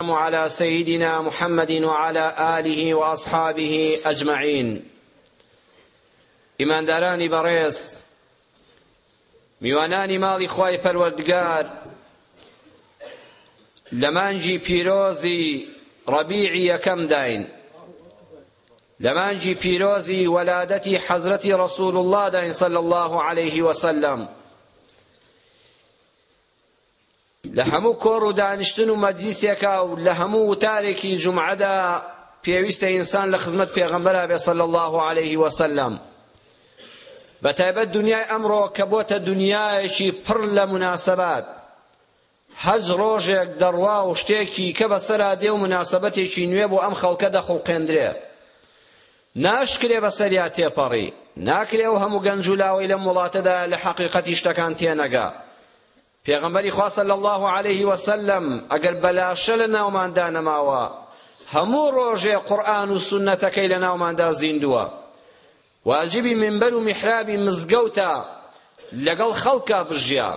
والسلام علی سیدنا محمد وعلی آله واصحابه اجمعین ئیماندارانی بەڕێز میوانانی ماڵی خوای پەروەردگار لە مانگی پیرۆزی ڕەبیعی یەکەمداین لە مانگی پیرۆزی وەلادەتی حەزرەتی ڕەسوول اللهداین صلی الله عليه وسلم لە هەموو کۆڕ و دانیشتن و مەجلیسێکا و لە هەموو وتارێکی جومعەدا پێویستە ئینسان لە خزمەت پێغەمبەرا بێ صلی الله علیه وسلم بە تایبەت دنیای ئەمڕۆ کە بۆتە دنیایەکی پڕ لە مناسبات هەج ڕۆژێک دەڕوا و شتێکی کە بەسەرا دێ و مناسبەتێکی نوێ بۆ ئەم خەڵکە دەخوڵقێندرێ ناشکرێ بەسەریا تێپەڕی ناکرێ و هەموو گەنج و لاوەی لەم وڵاتەدا لە حەقیقەتی شتەکان تێنەگا پێغەمبەری خوا صلی اللە علیه وسلم ئەگەر بەلاشە لە ناوماندا نەماوە هەموو ڕۆژێ قورئان و سونەتەکەی لە ناوماندا زیندووە واجبی منبەر و میحرابی مزگەوتە لەگەڵ خەڵکا بژیا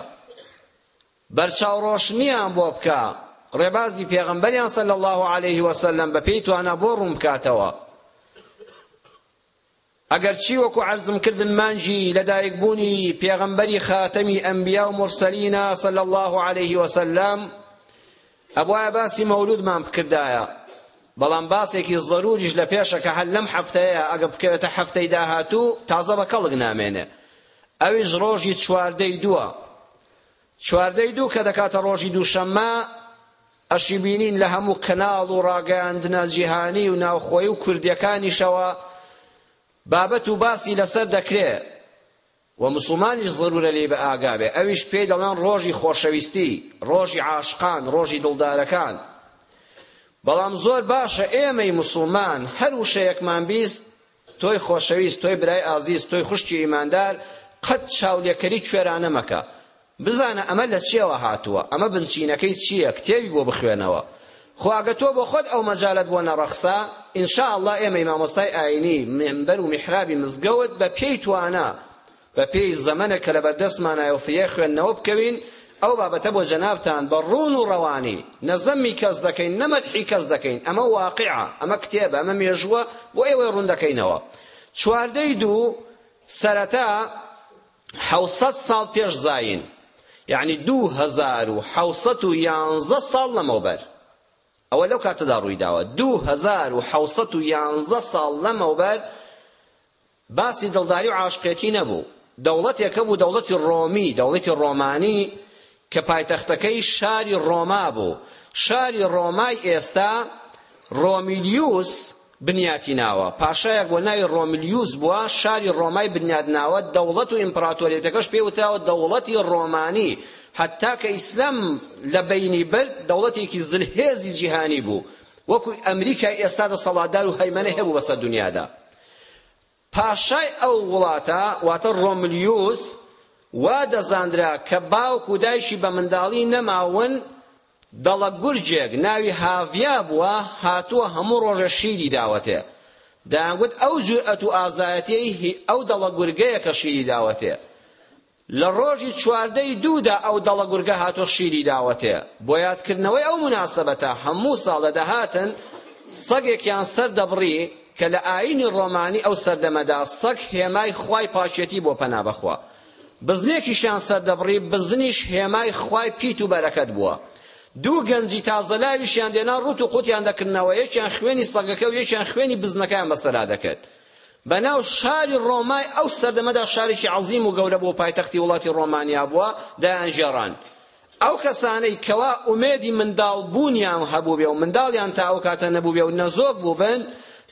بەرچاوڕۆشنیان بۆ بکە ڕێبازی پێغەمبەریان صلی الله عليه وسلم بەپێی توانا بۆ ڕوون بکاتەوە ئەگەرچی وەکو عەرزم کردن مانگی لەدایک بوونی پێغەمبەری خاتەمی ئەنبیاو مورسەلینە صلی اللە علیە وسلم ئەبوایە باسی مەولودمان بکردایە بەڵام باسێکی ضروریش لە پێشە کە هەر لەم هەفتەیە ئەگە بکەوێتە هەفتەی داهاتوو تازە بە کەڵک نامێنێ ئەویش ڕۆژی چواردەی دووە چواردە ی دوو کە دەکاتە ڕۆژی دووشەممە، ئەشیبینین لە هەموو کەناڵ و ڕاگەیاندنە جیهانی و ناوخۆیی و کوردیەکانیشەوە بابەت و باسی لەسەر دەکرێ و موسڵمانیش زەرورە لێی بە ئاگابێ، ئەویش پێی دەڵێن ڕۆژی خۆشەویستی، ڕۆژی عاشقان، ڕۆژی دڵدارەکان. بەڵام زۆر باشە ئێمەی موسڵمان هەر وشەیەکمان بیست تۆی خۆشەویست، تۆی برای ئازیز، تۆی خوشکی ئیماندار، قەت چاولێکەری کوێرانە مەکە. بزانە ئەمە لە چییەوە هاتووە، ئەمە بنچینەکەی چییە، کتێبی بۆ بخوێنەوە. خۆ ئەگە تۆ بۆ خۆت ئەو مەجالەت بۆ نەڕەخسا، ان شاء اللە ئێمەی مامۆستای ئایینی مینبەر و میحرابی مزگەوت بە پێی توانا، بە پێی زەمەنە کە لە بەردەستمانایە و فریای خوێندنەوە بکەوین، ئەو بابەتە بۆ جەنابتان بە ڕوون و ڕەوانی، نە زەممی کەس دەکەین، نە مەدحی کەس دەکەین، ئەمە واقیعە، ئەمە کتێبە، ئەمە مێژووە، بۆ ئێوەی ڕوون دەکەینەوە. چواردەی دوو، سەرەتا حەوت سەد ساڵ پێش زایین، یەعنی دوو هەزار و حەوت سەد و یانزە ساڵ لەمەوبەر، ئەوە لەو کاتەدا ڕووی داوە، دوو هەزار و حەوت سەد و یانزە ساڵ لەمەوبەر، باسی دڵداری و عاشقێتی نەبوو، دەوڵەتێک هەبوو دەوڵەتی ڕۆمی، دەوڵەتی ڕۆمانی، کە پایتەختەکەی شاری ڕۆما بوو، شاری ڕۆمای ئێستا ڕۆمیلیوس بنیاتی ناوە، پاشایەک بۆ ناوی ڕۆمیلیوس بووە شاری ڕۆمای بنیات ناوە، دەوڵەت و ئیمپراتۆریەتەکەش پێی وتراوە دەوڵەتی ڕۆمانی، هەتا کە ئیسلام لە بەینی برد دەوڵەتێکی زلهێزی جیهانی بوو، وەکو ئەمریکای ئێستا دەسەڵاتدار و هەیمەنەی هەبوو بەسەر دنیادا، پاشای ئەو وڵاتە واتە ڕۆملیوس وا دەزانرا کە باوک و دایکی بە منداڵی نەماون دەڵە گورجێک ناوی هاڤیا بووە هاتووە هەموو ڕۆژە شیری داوەتێ دەیانگوت ئەو جورئەت و ئازایەتیەی هی ئەو دەڵە گورگەیە کە شیری داوەتێ لە ڕۆژی چواردە ی دوو دا ئەو دەڵە گورگە هاتوە شیری داوەتێ بۆ یاد کردنەوەی ئەو موناسەبەتە هەموو ساڵ لە دەهاتن سەگێکیان سەر دەبڕی کە لە ئاینی ڕۆمانی ئەو سەردەمەدا سەگ هێمای خوای پاکێتی بوە پەنا بەخوا بزنێکیشیان سەر دەبڕی بزنیش هێمای خوای پیت و بەرەکەت بوە دوو گەنجی تازەلاویشیان دێنا ڕوت و قوتیان دەکردنەوە یەکیان خوێنی سەگەکە و یەکیان خوێنی بزنەکەیان بەسەرا دەکرد بەناو شاری ڕۆمای ئەو سەردەمەدا شارێکی عەزیم و گەورە بوو پایتەختی وڵاتی ڕۆمانیا بووە دایانگێڕان ئەو کەسانەی کەوا ئومێدی منداڵ بوونیان هەبووبێ و منداڵیان تا ئەو کاتە نەبووبێ و نەزۆک بووبن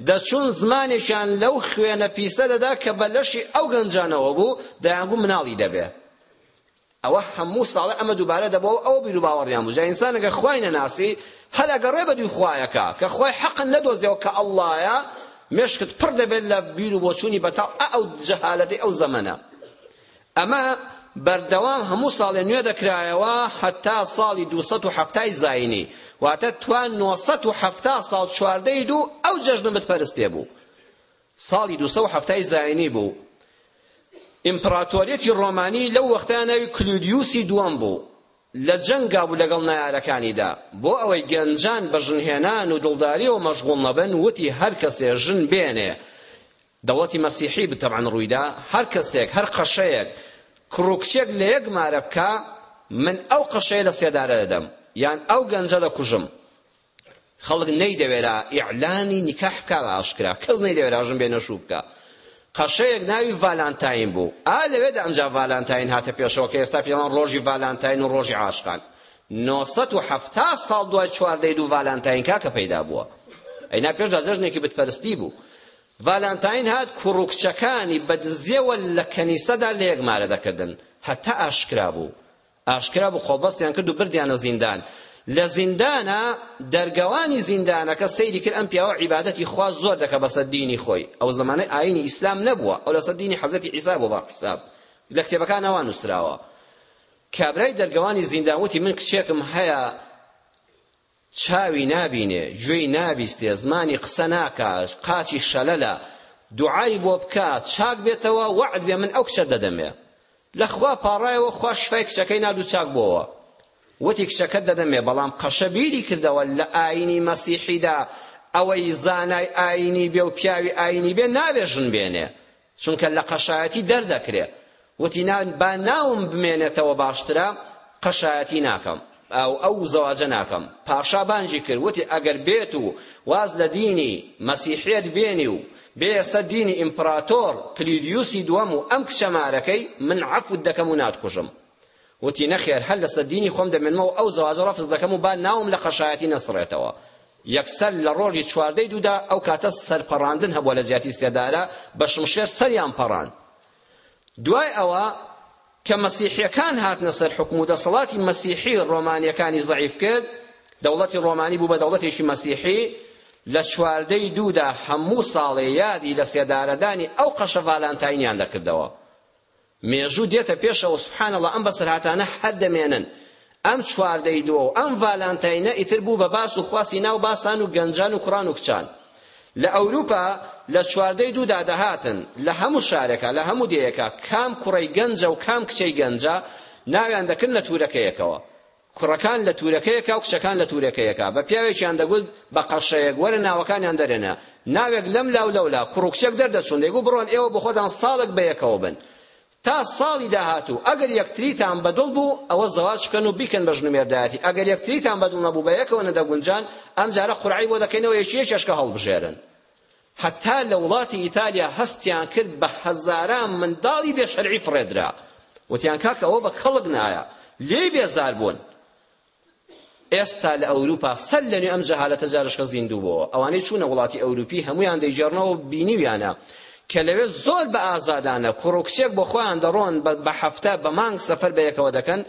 دەچوون زمانێکیان لەو خوێنە پیسە دەدا کە بە لەشی ئەو گەنجانەوە بوو دەیانگوو مناڵی دەبێ ئەوە هەموو ساڵێ ئەمە دووبارە دەبۆوە ئەوە بیروباوەڕیان بوو جا ئینسان ئەگەر خوای نەناسی هەر ئەگەڕێ بە دووی خوایەکە کە خوای حەقە نەدۆزیەوە کە ئەڵڵایە مێشکت پڕ دەبێت لە بیر و بۆچوونی بەتاڵ ئە ئەو جەهالەتی ئەو زەمەنە ئەمە بەردەوام هەموو ساڵێ نوێ دەکرایەوە هەتا ساڵی 270 زینی واتە توان 970 ساڵ چواردەی دوو ئەو جەژنە متپەرستێ بوو ساڵی دوو سەد و حەفتا ی زاینی بوو. ئیمپڕاتۆریەتی ڕۆمانی لەو وەختە ناوی کلودیوسی دووەم بوو. لە جەنگا بوو لەگەڵ نەیارەکانیدا. بۆ ئەوەی گەنجان بە ژنهێنان و دڵداریەوە مەشغوڵ نەبن وتی هەر کەسێ ژن بێنێ، دەوڵەتی مەسیحی بوو تەبعەن ڕوویدا، هەر کەسێک، هەر قەشەیەک کوڕ و کچێک لە یەک مارە بکا من ئەو قەشەیە لە سێدارە دەدەم یان ئەو گەنجە دەکوژم. خەڵک نەیدەوێرا ئیعلانی نیکاح بکا بە ئاشکرا کەس نەیدەوێرا ژن بێنە شوو بکا قەشەیەک ناوی ڤالانتاین بوو ئا لەوێدا ئەمجا ڤالانتاین هاتە پێشەوە کە ئێستا پێڵان ڕۆژی ڤالانتاین و ڕۆژی عاشقان 970 ساڵ دوای چواردەی دوو ڤالانتاین کاکە پەیدا بووە ئەینا پێشدا جەژنێکی بتپەرستی بوو ڤالانتاین هات کوڕ و کچەکانی بە دزیەوە لە کەنیسەدا لە یەک مارە دەکردن هەتا ئاشکرا بوو ئاشکرا بوو قۆڵبەستیان کرد و بردیانە زیندان لە زیندانا دەرگەوانی زیندانەکە سەیری کرد ئەم پیاوە عیبادەتی خوا زۆر دەکە بەسەر دینی خۆی ئەو زمانەی ئاینی ئیسلام نەبووە ئەو لەسەر دینی حەزەتی عیسا بۆ بە حساب لە کتێبەکانەوە نووسراوە کابرای دەرگەوانی زیندان وتی من کچێکم هەیە چاوی نابینێ، گوێی نابیستێ، زمانی قسە ناکا، قاچی شەلەلە، دوعای بۆ بکە چاک بێتەوە، وەعد بێ من ئەو کچەت دەدەمێ. لە خوا پاڕایەوە، خوا شیفای کچەکەی نارد و چاک بۆوە. وتی کچەکەت دەدەمێ، بەڵام قەشە بیری کردەوە لە ئایینی مەسیحیدا ئەوەی زانای ئایینی بێ و پیاوی ئایینی بێ نابێ ژن بێنێ. چونکە لە قەشایەتی دەردەکرێ وتی نا با ناوم بمێنێتەوە باشترە قەشایەتی ناکەم ئەو ئەو زەواجە ناکەم پاشا بانگی کرد وتی ئەگەر بێت و واز لە دینی مەسیحیەت بێنی و بێسە دینی ئیمپراتۆر کلیدیوسی دووەم و ئەم کچە مارەکەی من عەفوت دەکەم و ناتکوژم وتی نەخێر هەر لەسەر دینی خۆم دەمێنمەوە ئەو زەواجە ڕەفز دەکەم و با ناوم لە قەشایەتی نەسڕێتەوە یەکسەر لە ڕۆژی چواردەی دوودا ئەو کاتە سەرپەڕاندن هەبووە لە جیاتی سێدارە بە شمشێر سەریان پەڕاند دوای ئەوە کە مەسیحیەکان هاتنە سەر حکم و دەسەڵاتی مەسیحی ڕۆمانیەکانی زەعیف کرد دەوڵەتی ڕۆمانی بوو بە دەوڵەتێکی مەسیحی لە چواردەی دوودا هەموو ساڵێ یادی لە سێدارەدانی ئەو قەشە ڤالانتاینیان دەکردەوە مێژوو دێتە پێشەوە سبحان اللە ئەم بەسەرهاتانە هەر دەمێنن ئەم چواردەی دووە و ئەم ڤالانتاینە ئیتر بوو بە باس و خواسی ناو باسان و گەنجان و کوڕان و کچان لە ئەوروپا لە چواردەی دوودا دەهاتن لە هەموو شارێکا لە هەموو دێیەکا کام کوڕەی گەنجە و کام کچەی گەنجە ناویان دەکرد لە تورەکەیەکەوە کوڕەکان لە تورەکەیەکا و کچەکان لە تورەکەیەکا، بە پیاوێکیان دەگوت بە قەشەیەک، وەرە ناوەکانیان دەرێنە، ناوێک لەملا و لەولا، کوڕ و کچێک دەردەچوون، دەیگوت بڕۆن ئێوە بۆ خۆتان ساڵێک بە یەکەوە بن، تا ساڵی داهاتوو ئەگەر یەکتریتان بە دڵ بوو، ئەوە زەواج بکەن و بیکەن بە ژن و مێردایەتی، ئەگەر یەکتریتان بە دڵ نەبوو، بە یەکەوە نەدەگونجان، ئەمجارە قورعەی بۆ دەکەینەوە یەکی یەکێشکە هەڵبژێرن. هەتا لە وڵاتی ئیتالیا هەستیان کرد بە هەزاران منداڵی بێ شەرعی فڕێدرا وتیان کاکە ئەوە بە کەڵک نایە لێی بێزار بوون ئێستا لە ئەوروپا سەر لەنوێ ئەم جەهالەتە جارشکە زیندوو بۆ ئەوانەی چوونە وڵاتی ئەوروپی هەمویان دەیجێڕنەوە بینیویانە کە لەوێ زۆر بە ئازادانە کوڕکسێک بۆ خۆیان دەڕۆن بە هەفتە بە مانگ سەفەر بە یەکەوە دەکەن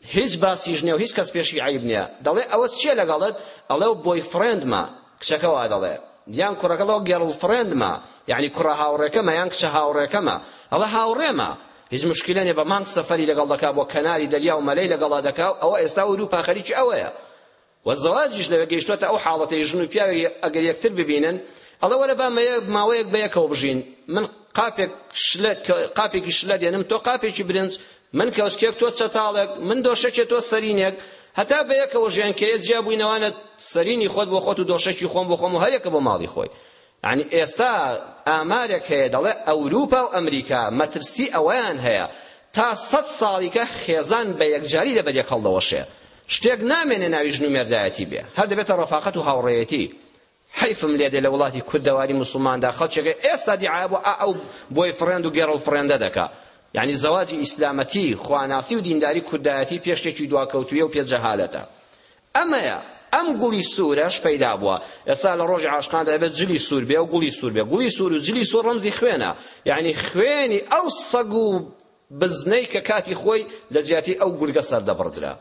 هیچ باسیش نیە و هیچ کەس پێشی عەیب نیە دەڵێ ئەوە چیە لەگەڵت ئەڵێ و بۆی فڕێندمە کچەکە وا دەڵێ یان کوڕەکە ڵەوە گێڕڵ فڕێندمە یعنی کوڕە هاوڕێکەمە یان کچە هاوڕێکەمە ئەڵە هاوڕێمە هیچ مشکلە نیە بە مانگ سەفەری لەگەڵ دەکا بۆ کەناری دەریا و مەلەی لەگەڵا دەکا و ئەوە ئێستا وروپا خەریکی ئەوەیە وە زەواجیش لەوێ گەیشتۆتە ئەو حاڵەتەی ژن و پیاوێک ئەگەر یەکتر ببینن ئەڵێ وەرە با ماوەیەک بە یەکەوە بژین من قاپێک شلە قاپێکی شلە دێنم تۆ قاپێکی برنج من کەوسکێک تۆ چەتاڵێک من دۆشەکێ تۆ سەرینێک هەتا بە یەکەوە ژیان کەیە جیا بووینەوانە سەرینی خۆت بۆ خۆت و دۆشەکی خۆم بۆ خۆم و هەر یەکە بۆ ماڵی خۆی یانی ئێستا ئامارێک هەیە دەڵێ ئەوروپا و ئەمریکا مەترسی ئەوەیان هەیە تا سەد ساڵیکە خێزان بە یەکجاری لەبەر یەک هەڵدەوەشێ شتێک نامێنێ ناوی ژن و مێردایەتی بێ هەر دەبێتە ڕەفاقەت و هاوڕێیەتی حیفم لێ دێ لە وڵاتی کوردەواری موسڵماندا خەڵکێکە ئێستا دیعا بۆ ئا ئەو بۆی فڕێند و گێڕڵ فڕێندە دەکا یعنی زەواجی ئیسلامەتی خواناسی و دینداری کوردایەتی پێشتێکی دواکەوتویە و پێ جەهالەتە ئەمەیە ئەم گوڵی سورەش پەیدا بوە ئێستا لە ڕۆژی عاشقاندا ئەبێت جلی سور بێ و گوڵی سور بێ گوڵی سور و جلی سور ڕەمزی خوێنە یەعنی خوێنی ئەو سەگ و بزنەی کە کاتی خۆی لە جیاتی ئەو گورگە سەردەبڕدرا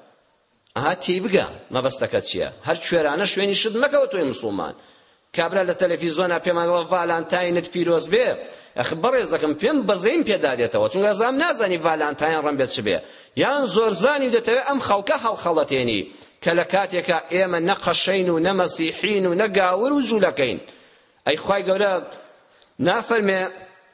ئەها تێیبگە مەبەستەکە چیە هەر کوێرانە شوێنی شت مەکەوە تۆی مسوڵمان کابرا لە تەلەفیزۆنا پێمان دەڵێ ڤالانتاینت پیرۆز بێ ئەخ بەڕێزەکەم پێم بەزەیم پێدا دێتەوە چونکە ئەزانم نازانی ڤالانتاین ڕەمبێ چ بێ یان زۆر زانی و دەتەوێ ئەم خەڵکە هەڵخەڵەتێنی کە لە کاتێکا ئێمە نە قەشەین و نە مەسیحین و نە گاور و جوولەکەین ئەی خوای گەورە نافەرمێ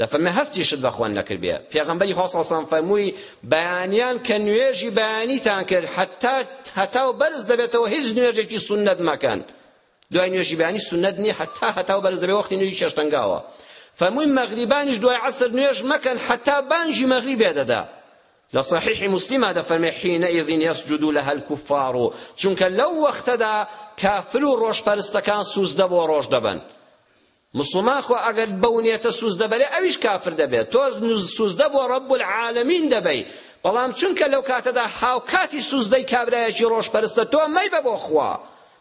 دەفەرمێ هەستی شت بە خوەند نەکردبێ پێغەمبەری خوا صلی سەم فەرمووی بەیانیان کە نوێژی بەیانیتان کرد حتا هەتاو بەرز دەبێتەوە هیچ نوێژێکی سونەت مەکەن دوای نوێژی بەیانی سونەت نیە حتا هەتاو بەرز دەبێ وەختی نوێژی چێشتەنگاوە فەرمووی مەغریبانیش دوای عەسر نوێژ مەکەن حتا بانگی مەغریبێ دەدا لە صحیح مسلمە دەفەرمێ حینئذ یسجد لها الكفار چونکە لەو وەختەدا کافر و ڕۆژپەرستەکان سوزدە بۆ ڕۆژ دەبەن موسڵمان خۆ ئەگەر بەو نیەتە سوزدە بەرێ ئەویش کافر دەبێت تۆ سوزدە بۆ رب العالمین دەبەی بەڵام چونکە لەو کاتەدا هاوکاتی سوزدەی کابرایەکی رۆژپەرستە تۆ مەیبە بۆ خوا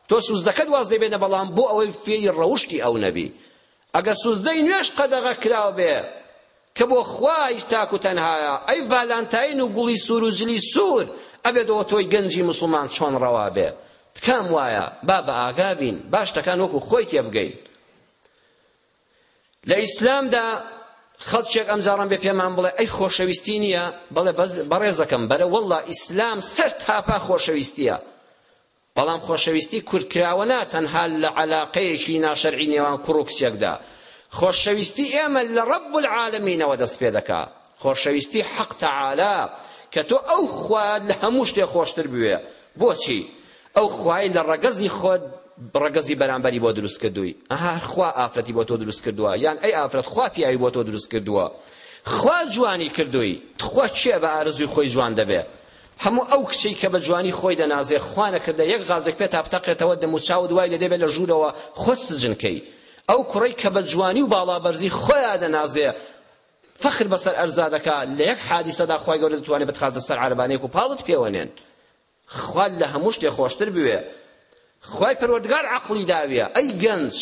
تۆ سوزدەکەت واز دەبێنە بەڵام بۆ ئەوەی فێری رەوشتی ئەو نەبی ئەگەر سوزدەی نوێش قەدەغە کراو بێ کە بۆ خوایش تاک و تەنهایە، ئەی ڤالانتاین و گوڵی سوور و جلی سوور، ئەبێت بۆ تۆی گەنجی موسڵمان چۆن ڕەوا بێ؟ تکام وایە، با بە ئاگا بین، با شتەکان وەکوو خۆی تێ بگەین. لە ئیسلامدا خەڵکێک ئەم جاڕەم بێ پێمان بڵێ ئەی خۆشەویستی نییە؟ بەڵێ بەڕێزەکەم، بەرە وەڵڵا ئیسلام سەر تاپا خۆشەویستییە. بەڵام خۆشەویستی کورتکراوە نا تەنها لە عەلاقەیەکی ناشەرعی نێوان کوڕ و کچێکدا، خۆشەویستی ئێمە لە رب العالمینەوە دەست پێدەکا، خۆشەویستی حەق تعالی کە تۆ ئەو خوات لە هەموو شتێ خۆشتر بوێ، بۆچی؟ ئەو خوای لە رەگەزی خۆت رەگەزی بەرامبەری بۆ دروست کردووی، ئەها خوا ئافرەتی بۆ تۆ دروست کردووە، یان ئەی ئافرەت خوا پیاوی بۆ تۆ دروست کردووە، خوا جوانی کردووی، تخوا کێ بە ئارەزووی خۆی جوان دەبێ؟ هەموو ئەو کچەی کە بە جوانی خۆی دەنازێ خوا نەکردە یەک غازێک پێتا بتەقێتەوە دەم و چاوت وای لێ دەبێ لە ژوورەوە خۆت سجن کەی ئەو کوڕەی کە بە جوانی و باڵابەرزی خۆیا دەنازێ فەخر بەسەر ئەرزا دەکا لە یەک حادیسەدا خوای گەورە دەتوانێت بتخاتە سەر عەربانێک و پاڵت پێوەنێن خوال لە هەموو شتێ خۆشتر بوێ خوای پەروەردگار عەقڵی داویە ئەی گەنج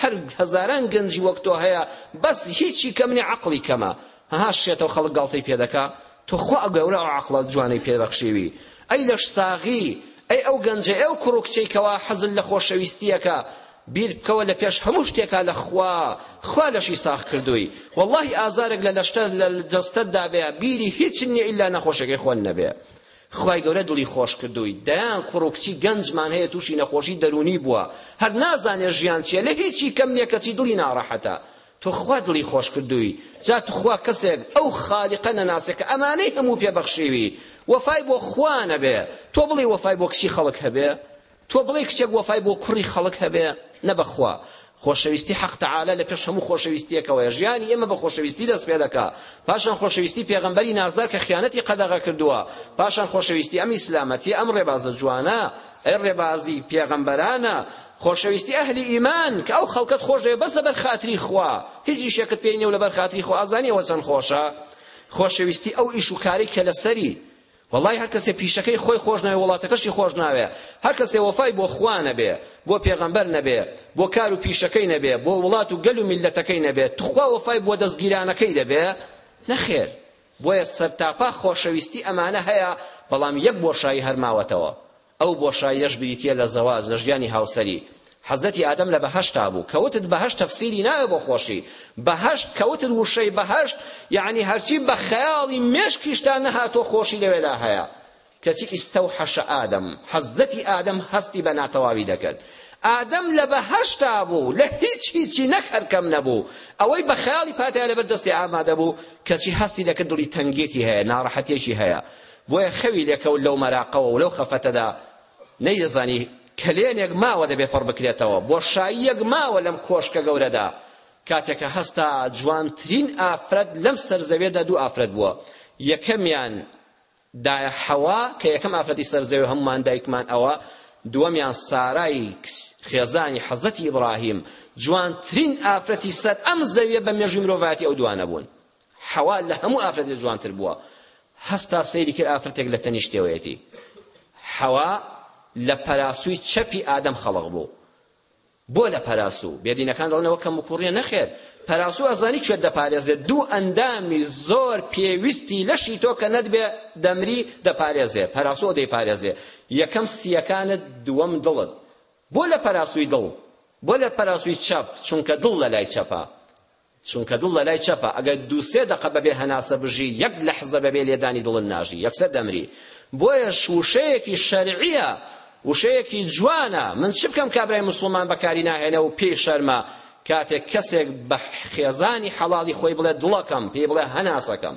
هەر هەزاران گەنجی وەک تۆ هەیە بەس هیچی کەم نیە عەقڵی کەمە ها شێتەو خەڵک گاڵتەی پێ دەکا تۆ خوا گەورە ئەو عەقڵە جوانەی پێ بەخشیوی ئەی لەش ساغی ئەی ئەو گەنجە ئەو کوڕ و کچەی کەوا حەزل لە خۆشەویستیەکە بیر بکەوە لە پێش هەموو شتێکا لە خوا خوا لەشی ساخ کردووی واللهی ئازارێک لە لەشتە لە جەستەتدا بێ بیری هیچ نیە ئیلا نەخۆشەکەی خۆن نەبێ خوای گەورە دڵی خۆش کردووی دەیان کوڕ و کچی گەنجمان هەیە تووشی نەخۆشی دەروونی بووە هەر نازانێ ژیان چیە لە هیچی کەم نیە کەچی دڵی ناڕەحەتە تۆ خوا دڵی خۆش کردووی جا تخوا کەسێک ئەو خالیقە نەناسێ کە ئەمانەی هەموو پێ بەخشیوی وەفای بۆ خوا نەبێ تۆ بڵێ وەفای بۆ کچی خەڵک هەبێ تۆ بڵێی کچێک وەفای بۆ کوڕی خەڵک هەبێ نە بەخوا خۆشەویستی حەق تەعالا لە پێش هەموو خۆشەویستیەکەوەیە ژیانی ئێمە بە خۆشەویستی دەست پێ دەکا پاشان خۆشەویستی پێغەمبەری نازدار کە خیانەتی قەدەغە کردووە پاشان خۆشەویستی ئەم ئیسلامەتی ئەم ڕێبازە جوانە ئەی ڕێبازی پێغەمبەرانە خۆشەویستی ئەهلی ئیمان کە ئەو خەڵکەت خۆش دەوێت بەس لەبەر خاتری خوا هیچ ئیشێکت پێی نیە و لەبەر خاتری خوا ئازانیەوە چەند خۆشە خۆشەویستی ئەو ئیش و کاری کە لەسەری وەڵای هەر کەسێ پیشەکەی خۆی خۆش ناوێ وڵاتەکەشی خۆش ناوێ هەر کەسێ وەفای بۆ خوا نەبێ بۆ پێغەمبەر نەبێ بۆ کار و پیشەکەی نەبێ بۆ وڵات و گەل و میللەتەکەی نەبێ توخوا وەفای بۆ دەزگیرانەکەی دەبێ نەخێر بۆیە سەرتاپا خۆشەویستی ئەمانە هەیە بەڵام یەک بۆشایی هەر ماوەتەوە ئەو بۆشاییەش بریتیە لە زەواج لە ژیانی هاوسەری. حەزرەتی ئادەم لە بەهەشتا بوو کە وتت بەهەشت تەفسیری ناوێ بۆ خۆشی بەهەشت کە وتت وشەی بەهەشت یەعنی هەرچی بە خەیاڵی مێشکیشتا نەهاتووە خۆشی لەوێدا هەیە کەچی ئیستەوحەشە ئادەم حەزرەتی ئادەم هەستی بە ناتەواوی دەکرد ئادەم لە بەهەشتا بوو لە هیچ هیچی نەک هەر کەم نەبوو ئەوەی بە خەیاڵی پاتای لەبەر دەستی ئامادە بوو کەچی هەستی دەکرد دڵی تەنگیەکی هەیە ناڕەحەتیەکی هەیە بۆیە خەوی لێکەوت لەو مەراقەوە و لەو خەفەتەدا نەیدەزانی کەلێنێک ماوە دەبێ پڕ بکرێتەوە، بۆشاییەک ماوە لەم کۆشکە گەورەدا، کاتێک کە هەستا جوانترین ئافرەت لەم سەر زەوێدا دوو ئافرەت بووە، یەکەمیان دایە حەوا کە یەکەم ئافرەتی سەر زەوێ هەموومان دایکمان ئەوە، دووەمیان سارای خێزانی حەزەتی ئیبراهیم، جوانترین ئافرەتی سەر ئەم زەویە بە مێژووی مرۆڤایەتی ئەو دوانە بوون. حەوا لە هەموو ئافرەتێ جوانتر بووە هەستا سەیری کرد ئافرەتێک لە تەنیشتێوەیەتی حەوا لە پەراسووی چەپی ئادەم خەڵق بوو بۆ لە پەراسوو بێدینەکان دەڵێنەوە کەم وکوڕیە نەخێر پەراسوو ئەزانی کوێت دەپارێزێت دوو ئەندامی زۆر پێویستی لەشی تۆ کە نەتبێ دەمری دەپارێزێ پەراسوو دەیپارێزێ یەکەم سیەکانت دووەم دڵت بۆ لە پەراسووی دڵ بۆ لە پەراسووی چەپ چونکە دڵ لە لای چەپە چونکە دڵ لەلای چەپە ئەگەر دوو سێ دەقە بەبێ هەناسە بژی یەک لەحزە بەبێ لێدانی دڵن ناژی یەکسەر دەمری بۆیەش وشەیەکی شەرعیە وشەیەکی جوانە من چ بکەم کابرای مسوڵمان بەکاری ناهێنە و پێی شەرمە کاتێک کەسێک بە خێزانی حەڵاڵی خۆی بڵێ دڵەکەم پێی بڵێ هەناسەکەم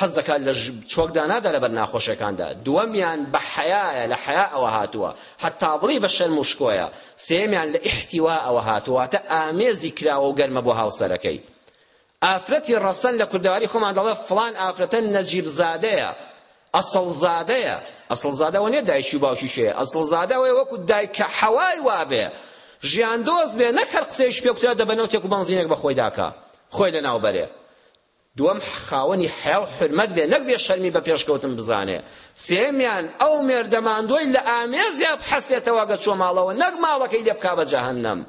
حەز دەکات لە ژ چۆک دانادا لەبەر ناخۆشەکاندا دووەمیان بە حەیایە لە حەیا ئەوە هاتووە حەتا بڵێی بە شەرم و شکۆیە سێیەمیان لە ئیحتیوا ئەوە هاتووە واتە ئامێزی کراوە و گەرمە بۆ هاوسەرەکەی ئافرەتی ڕەسەن لە کوردەواری خۆمان دەڵێ فڵان ئافرەتە نەجیب زادەیە ئەسڵ زادەیە ئەسڵ زادەوە نیە دایکی و باوکی شەیە ئەسڵ زادەوەی وەکو دایکە حەوای وابێ ژیان دۆز بێ نەک هەر قسەیش پێ کوترا دەبەنەوتێک و بەنزینێک بە خۆی داکا خۆی لەناو بەرێ دووەم خاوەنی حەیا و حورمەت بێ نەک بێ شەرمی بە پێشکەوتن بزانێ سێیەمیان ئەو مێردە ماندووەی لە ئامێزیا بحەسێتەوە گە چووە ماڵەوە نەک ماڵەکەی لێ بکا بە جەهەنەم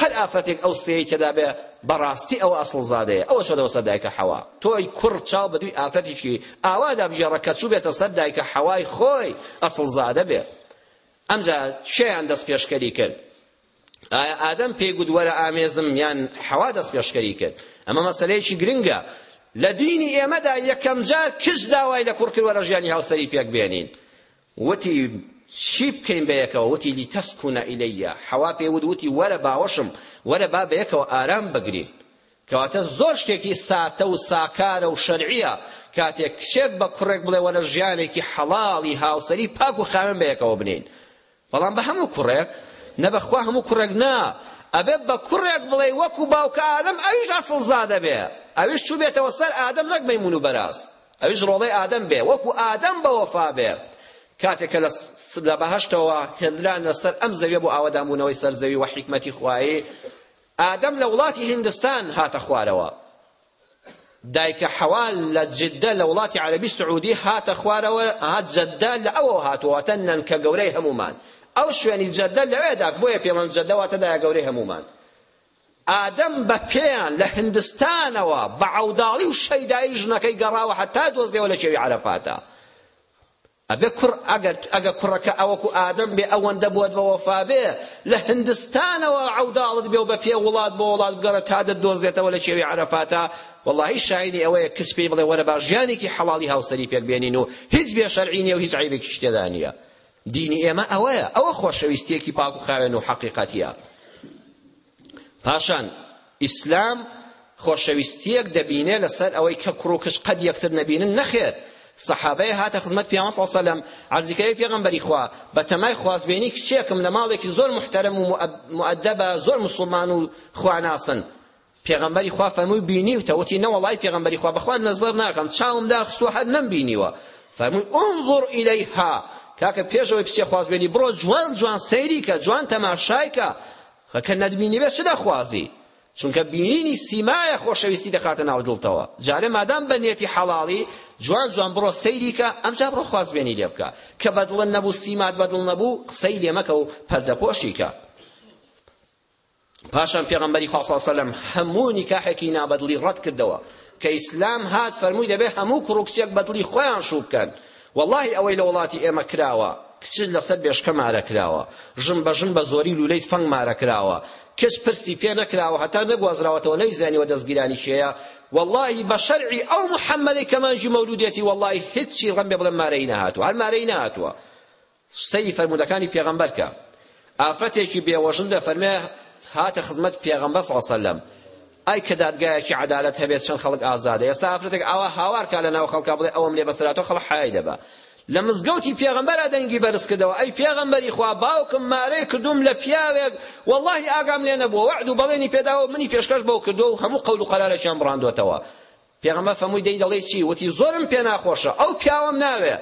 هەر ئافرەتێک ئەو سێی تێدا بێ بەڕاستی ئەوە ئەسڵزادەیە ئەوە چۆدەوە سەر دایکە حەوا تۆی کوڕ چاو بە دووی ئافرەتێکی ئاوادا بژێڕە کە چوو بێتە سەر دایکە حەوای خۆی ئەسڵزادە بێ ئەمجا چێیان دەست پێشکەری کرد ئایا ئادەم پێی گوت وەرە ئامێزم یان حەوا دەستپێشکەری کرد ئەمە مەسەلەیەکی گرنگە لە دینی ئێمەدا یەکەم جار کچ داوای لە کوڕ کرد وەرە ژیانی هاوسەری پێک بێنین وتی چی بکەین بە یەکەوە وتی لیتەسکونە ئیلەیە حەوا پێ وت وتی وەرە باوەشم وەرە با بە یەکەوە ئارام بگرین کەواتە زۆر شتێکی ساتە و ساکارە و شەرعیە کاتێک کچێک بە کوڕێک بڵێ وەرە ژیانێکی حەڵاڵی هاوسەری پاک و خاوێن بە یەکەوە بنین بەڵام بە هەموو کوڕێک نە بەخوا هەموو کوڕێک نا ئەبێ بە کوڕێک بڵێی وەکو باوکە ئادەم ئەویش ئەسڵزادە بێ ئەویش چووبێتەوە سەر ئادەم نەک مەیمون و بەراز ئەویش ڕۆڵەی ئادەم بێ وەکو ئادەم بە وەفا بێ کاتێک کە لە بەهشتەوە هێنران لەسەر ئەم زەویە بۆ ئاوەدانبوونەوەی سەر زەوی و حیکمەتی خوایی ئادەم لە وڵاتی هندستان هاتە خوارەوە دایکە حەوا لە جدە لە وڵاتی عەرەبی سعودی هاتە خوارەوە ئەها جەدە لە ئەوەوە هاتووە واتە نەنکە گەورەی هەموومان ئەو شوێنی جەدە لەوێدا بۆیە پێڵەن جەدە واتە دایە گەورەی هەموومان ئادەم بە پێیان لە هندستانەوە بە عەوداڵی و شەیدایی ژنەکەی گەڕاوە هەتا دۆزیەوە لە کێوی عەرەفاتە ئەبێ کوڕ ئەگەر ئەگە کوڕەکە ئەوەکو ئادەم بێ ئەوەندە بۆت بە وەفا بێ لە هندستانەوە عەوداڵت بێ و بە پێ وڵات بۆ وڵات بگەڕێ تا دەتدۆزێتەوە لە کێوی عەرەفاتە وەڵاهی شایەنی ئەوەیە کچ پێی بڵێ وەرە با ژیانێکی حەڵاڵی هاوسەری پێک بێنین و هیچ بێ شەرعی نیە و هیچ عەیبێکیش تێدا نیە دینی ئێمە ئەوەیە ئەوە خۆشەویستیەکی پاک و خاوێن و حەقیقەتیە پاشان ئیسلام خۆشەویستیەک دەبینێ لەسەر ئەوەی کە کوڕ و کچ قەد یەکتر نەبینن نەخێر سەحابەیە هاتە خزمەت پیامبر صلی الله علیه و سلم عرضی کەی پێغەمبەری خوا بە تەمای خوازبێنی کچێکم لە ماڵێکی زۆر محترم و مؤدبە زۆر مسلمان و خواناسن پێغەمبەری خوا فەرمووی بینیوتە وتی نەوەڵای پێغەمبەری خوا بەخوا نەزەر ناکەم چاوم داخستووە هەر نەم بینیوە فەرمووی انظر إليها کاکە پێشەوەی پچێ خوازبێنی بڕۆ جوان جوان سەیری کە جوان تەماشای کە خە کە نەتبینیبێ چ دەخوازی؟ چونکە بینینی سیمایە خۆشەویستی دەخاتە ناو دڵتەوە جارێ مادام بە نیەتی حەڵاڵی جوان جوان بڕۆ سەیری کە ئەمجا بڕۆ خوازبێنی لێ بکە کە بە دڵت نەبوو سیمات بە دڵ نەبوو قسەی لێ مەکە و پەردەپۆشی کە پاشان پێغەمبەری خوا صلی الله علیه وسلم هەموو نیکاحێکی نابەدڵی ڕەت کردەوە کە ئیسلام هات فەرمووی دەبێ هەموو کوڕ و کچێک بەدڵی خۆیان شوو بکەن وەڵاهی ئەوەی لە وەڵاتی ئێمە کراوە کچ لە سەر بێشکە مارە کراوە ژن بە ژن بە زۆری لولەی تفەنگ مارە کراوە کچ پرسی پێ نەکراوە هەتا نەگوازراوەتەوە نەیزانیوە دەزگیرانی کێیە وەڵاهی بە شەرعی ئەو محمدەی کە مانگی مەولودێتی وەڵاهی هیچی ڕەمبێ بڵێم مارەیی نەهاتوە هەر مارەیی نەهاتوە سەیری فەرموودەکانی پێغەمبەر کە، ئافرەتێکی بێوەژن دەفەرمێ هاتە خزمەت پێغەمبەر صلی اللە علیە وسلم، ئای کە دادگایەکی عەدالەت هەبێ چەند خەڵک ئازادە، ئێستا ئافرەتێک ئاوا هاوار کا لە ناو خەڵکا بڵێ ئەوەم لێ بەسەرهاتووە خەڵک حەیای دەبا. لە مزگەوتی پێغەمبەرا دەنگی بەرز کردەوە، ئەی پێغەمبەری خوا باوکم مارەی کردووم لە پیاوێک وەڵڵاهی ئاگام لێ نەبووە، وەعد و بەڵێنی پێداوە و منی پێشکەش بەو کردووە و هەموو قەول و قەرارێکیان بڕاندۆتەوە. پێغەمبەر فەمووی دەی دەڵێی چی وتی زۆرم پێ ناخۆشە ئەو پیاوەم ناوێ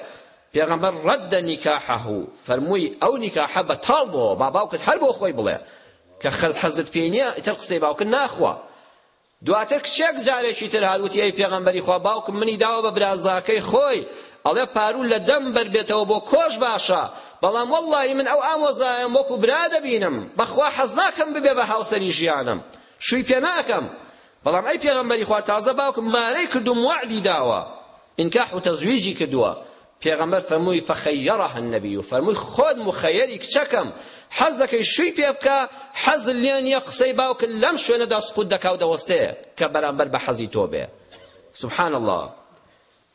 پێغەمبەر رد نکاحه فەرمووی ئەو نکاحە بە تاڵ بۆ با باوکت هەر بۆ خۆی بڵێ کە خەز حەزت پێی نییە ئیتر قسەی باوکت ناخوا دواتر کچێک جارێکی تر هات وتی ئەی پێغەمبەری خوا باوکم منی داوە بە برازاکەی خۆی ئەڵێ پارو لە دەم بەربێتەوە بۆ کۆش باشە بەڵام وەڵڵاهی من ئەو ئامۆزایەم وەکو برا دەبینم بەخوا حەز ناکەم ببێ بە هاوسەری ژیانم شووی پێ ناکەم بەڵام ئەی پێغەمبەری خوا تازە باوکم مارەی کردووم وەعدی داوە ئینکاح و تەزویجی کردووە پێغەمبەر فەرمووی فەخەیەڕەها النبی فەرمووی خۆت موخەیەری کچەکەم حەز دەکەی شووی پێ بکە حەزت لێ نییە قسەی باوکت لەم شوێنەدا سقوت دەکا و دەوەستێ کە بەرامبەر بە حەزی تۆ بێ سبحان الله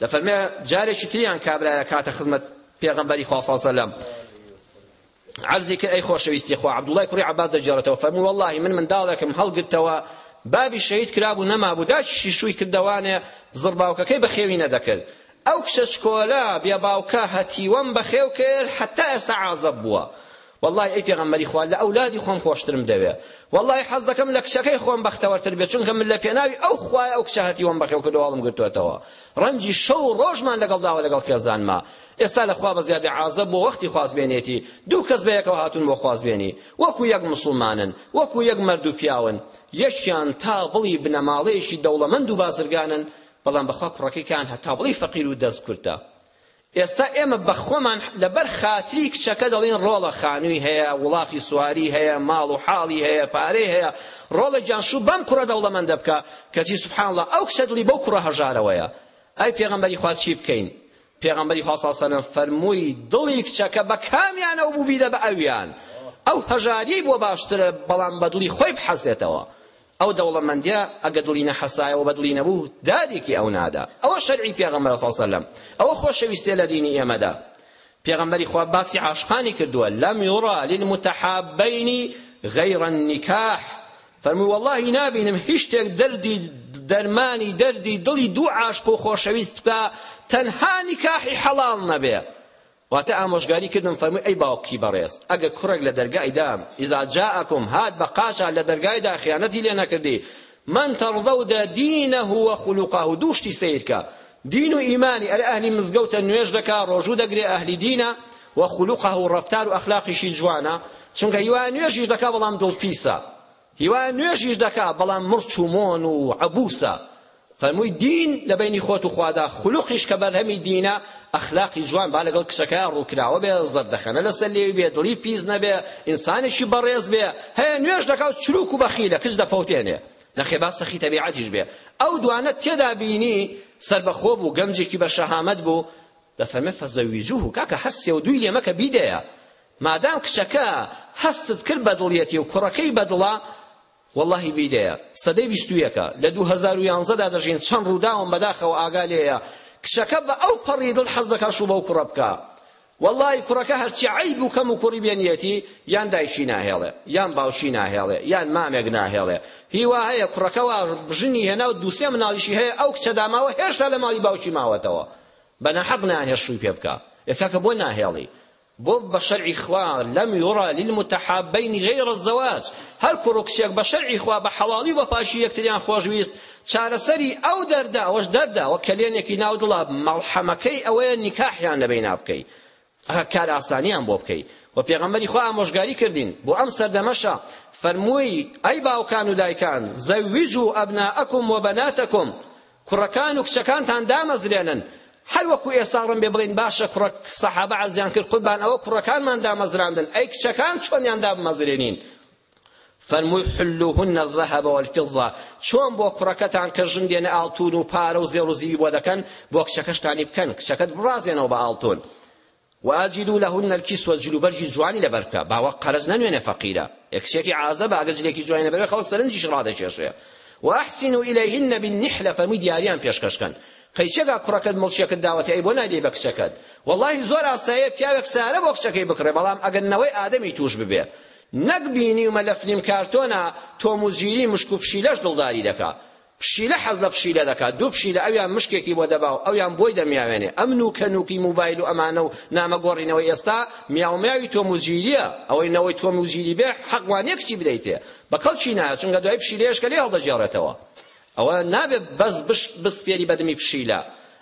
دەفەرمێ جارێکی تریان کابرایە کاتە خزمەت پێغەمبەری خوا صلی الله علیه و عرضی کرد ئەی خۆشەویستی خوا عبدالله کوڕی عباس دەگێڕێتەوە فەرموو والله من منداڵێکم هەڵگرتەوە بابی شەهید کرابوو نەمابوو داکیشی شووی کردەوانێ زڕ باوکەکەی بەخێوی نەدەکرد ئەو کچە چکۆلە بێ باوکە هەتیوەم بەخێو کرد حتا ئێستا عازەب بووە وەڵڵاهی ئەی پێغەمبەری خوا لە ئەولادی خۆم خۆشترم دەوێ وەڵڵاهی حەز دەکەم لە کچەکەی خۆم بەختەوەرتر بێ چونکە من لە پێناوی ئەو خوایە ئەو کچە هەتیوم بەخێو کردوە هەڵم گرتۆتەوە ڕەنجی شەو و ڕۆژمان لەگەڵ داوە لەگەڵ خێزانما ئێستا لە خوا بەزیا بێ عازە بۆ وەختی خوازبێنێتی دوو کەس بە یەکەوە هاتون بۆ خوازبێنی وەکو یەک مسوڵمانن وەکو یەک مەرد و پیاون یەکیان تا بڵی بنەماڵەیەکی دەوڵەمەند و بازرگانن بەڵام بەخوا کوڕەکەی کان هەتا بڵی فەقیر و دەست کورتە ئێستا ئێمە بە خۆمان لەبەر خاتری کچەکە دەڵێین ڕۆڵە، خانووی هەیە، وڵاخی سواری هەیە، ماڵ و حاڵی هەیە، پارەی هەیە، ڕۆڵە گیان شوو بەم کوڕە دەوڵەمەندە بکە، کەچی سبحان اللە ئەو کچە دڵی بەو کوڕە هەژارەوەیە. ئەی پێغەمبەری خوا چی بکەین؟ پێغەمبەری خوا صلی اللە علیە وسلم فەرمووی دڵی کچەکە بە کامیانەوە بوو بیدە بە ئەویان، ئەو هەژاریەی بۆ باشترە بەڵام بە دڵی خۆی بحەزێتەوە. ئەو دەوڵەمەندە ئەگەر دڵی نەحەسایەوە بە دڵی نەبوو دادێکی ئەو نادا ئەوە شەرعی پێغەمبەرە صلی اللە علیە وسلم ئەوە خۆشەویستیە لە دینی ئێمەدا پێغەمبەری خوا باسی عاشقانی کردووە لم یرا للمتحابین غیر النکاح فەرمووی واللهی نابینم هیچ شتێک دەردی دەرمانی دەردی دڵی دوو عاشق و خۆشەویست بکا تەنها نیکاحی حەڵاڵ نەبێ واتە ئامۆژگاری کردم فەرمووی ئەی باوکی بەڕێز ئەگەر کوڕێک لە دەرگای دام اذا جاءکم هات بە قاچا لە دەرگای دا خیانەتی لێ نەکردی من ترضون دینه و خلقه دوو شتی سەیر کە دین و ئیمانی ئەرێ ئەهلی مزگەوتە نوێژ دەکا ڕۆژوو دەگرێ ئەهلی دینە و خلقه و ڕەفتار و ئەخلاقیشی جوانە چونکە هیوا نوێژیش دەکا بەڵام دڵ پیسە هیوایە نوێژیش دەکا بەڵام مڕچ و مۆن و عەبوسە فەرمووی دین لە بەینی خۆت و خوادا خولوقیش کە بەرهەمی دینە ئەخلاقی جوان با لەگەڵ کچەکەیا ڕووکراوە بێ زەردەخەنە لەسەر لێوی بێ دڵی پیس نەبێ ئینسانێکی بەڕێز بێ هەیە نوێژ دەکا و چروک و بەخیلە کچ دەفەوتێنێ نەخێ با سەخی تەبیعەتیش بێ ئەو دوانە تێدا بینی سربەخۆ بوو گەنجێکی بە شەهامەت بوو دەفەرمێ فەزەویجوه کاکە هەر سێ و دووی لێ مەکە بیدەیە مادام کچەکە هەستت کرد بەدڵیەتی و کوڕەکەی بەدڵە وەڵاهی بیدەیە سەدەی بیست و یەکە لە دوو هەزار و یانزە دا دەژین چەند ڕووداوم بەداخەوە ئاگا لێیە کچەکە بە ئەو پەڕی دڵ حەز دەکا شوو بەو کوڕە بکا وەڵاهی کوڕەکە هەرچی عەیب و کەم و کوڕی بێنیەتی یان دایکی ناهێڵێ یان باوکی ناهێڵێ یان مامێک ناهێڵێ هیوا هەیە کوڕەکە وا ژنی هێنا و دوو سێ مناڵیشی هەیە ئەو کچە داماوە هێشتا لە ماڵی باوکی ماوەتەوە بەناحەق نایانهێشت شووی پێ بکا ئێ کاکە بۆ ناهێڵی بۆ بە شەرعی خوا لم یری للمتحابین غیر الزواج هەر کوڕ و کچێک بە شەرعی خوا بە حەڵاڵی و بە پاکی یەکتریان خۆشویست چارەسەری ئەو دەردە ئەوەش دەردە وەک کەلێنێکی ناو دڵە مەڵحەمەکەی ئەوەیە نیکاحیان لەبەینا بکەی کار ئاسانیان بۆ بکەی و پێغەمبەری خوا ئامۆژگاری کردین بۆ ئەم سەردەمەشە فەرمووی ئەی باوکان و دایکان زەویجو ئەبنائەکم و بەناتەکم کوڕەکان و کچەکانتان دامەزرێنن هەر وەکو ئێستا ڕم بێ بڵین باشە کوڕە سەحابە عەرزیان کرد قوربان ئەوە کوڕەکانمان دامەزراندن ئەی کچەکان چۆنیان دابمەزرێنین فەرمووی حلوهن الذهب والفضة چۆن بۆ کوڕەکەتان کە ژن دێنە ئاڵتون و پارە و زێڕ و زیوی بۆ دەکەن بۆ کچەکەشتانی بکەن کچەکەت بڕازێنەوە بە ئاڵتون واجدو لهن الکسوە جلوبەرگی جوانی لەبەر بکە باوە قەرز نەنوێنێ فەقیرە ئەکسێکی عازەبە ئەگەر جلێکی جوانی لەبەر بێ خەڵک سەرنجیش ڕادەکێشێ واحسنوا الیهن بالنحلە فەرمووی دیاریان پێشکەش کەن قەی چێگا کوڕەکەت مڵکێکت داوەتێ ئەی بۆ نایدەی بە کچەکەت وەڵاهی زۆر ئاساییە پیاوێک سارە بۆ کچەکەی بکڕێ بەڵام ئەگەر نەوەی ئادەمی تووش ببێ نەک بینیومە لە فلیم کارتۆنا تۆم و جیری مشک و پشیلەش دڵداری دەکا پشیلە حەز لە پشیلە دەکات دوو پشیلە ئەویان مشکێکی بۆ دەبا و ئەویان بۆی دەمیاوێنێ ئەم نووکە نووکی موبایل و ئەمانە و نامە گۆڕینەوەی ئێستا میاو میاوی تۆم و جیرییە ئەوەی نەوەی تۆم و جیری بێ حەق وانیە کچی بدەیتێ بە کەڵکی نایە چونکە دوای پشیلەیەشکە لێ هەڵدەگێڕێتەوە ئەوە نابێ بەس بش بسپێری بەدمی پشیلە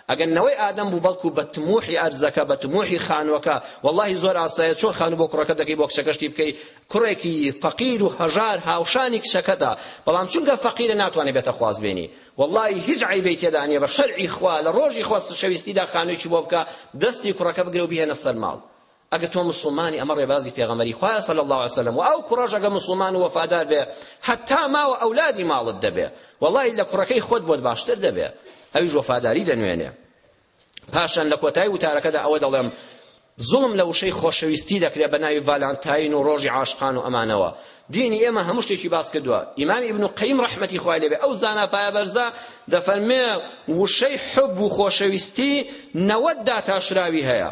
ئەگەر نەوەی ئادەم بوو بەڵکو بە تموحی ئەرزەکە بە تموحی خانوەکە وەڵاهی زۆر ئاسایە چۆن خانو بۆ کوڕەکەت دەکەی بۆ کچەکە شتی بکەی کوڕێکی فەقیر و هەژار هاوشانی کچەکەتە بەڵام چونکە فەقیرە ناتوانێت بێتە خوازبێنی وەڵاهی هیچ عیبەی تێدا نیە بە شەرعی خوا لە ڕۆژی خوا شەویستیدا خانوێکی بۆ بکە دەستی کوڕەکە بگرە و بیهێنە سەر ماڵ ئەگە تۆ مسوڵمانی ئەمە ڕێبازی پێغەمبەری خوایە صلی اللە وسلم و ئەو کوڕەش ئەگە مسوڵمان و وەفادار بێ حەتا ماوە ئەولادی ماڵت دەبێ وەڵی لە کوڕەکەی خۆت بۆت باشتر دەبێ ئەویش وەفاداری دەنوێنێ پاشان لە کۆتایی وتارەکەدا ئەوە دەڵێم زوڵم لە وشەی خۆشەویستی دەکرێت بە ناوی ڤالانتاین و ڕۆژی عاشقان و ئەمانەوە دینی ئێمە هەموو شتێکی باس کردووە ئیمام ئیبن قەیم ڕەحمەتی خوای لێبێ ئەو زانا پایە بەرزە دەفەرمێ وشەی حب و خۆشەویستی نەوەد داتاشراوی هەیە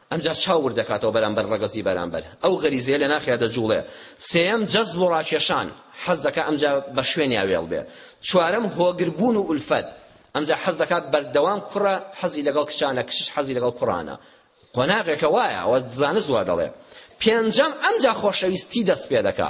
ئەمجا چاو ورد دەکاتەوە بەرامبەر ڕەگەزی بەرامبەر، ئەو غەریزەیە لە ناخیا دەجوڵێ. سێیەم، جەزب و ڕاکێشان، حەز دەکا ئەمجا بە شوێنیا وێڵ بێ. چوارەم، هۆگر بوون و ئولفەت، ئەمجا حەز دەکا بەردەوام کوڕە حەزی لەگەڵ کچانە، کچش حەزی لەگەڵ کوڕانە. قۆناغێکە وایە، ئەوە زانست وا دەڵێ. پێنجەم، ئەمجا خۆشەویستی دەست پێ دەکا.